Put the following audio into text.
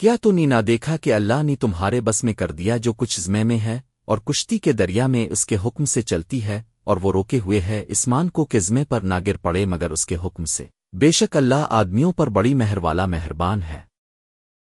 کیا تو نینا نہ دیکھا کہ اللہ نے تمہارے بس میں کر دیا جو کچھ زمے میں ہے اور کشتی کے دریا میں اس کے حکم سے چلتی ہے اور وہ روکے ہوئے ہے اسمان کو کزمے پر نہ گر پڑے مگر اس کے حکم سے۔ بے شک اللہ آدمیوں پر بڑی مہر والا مہربان ہے۔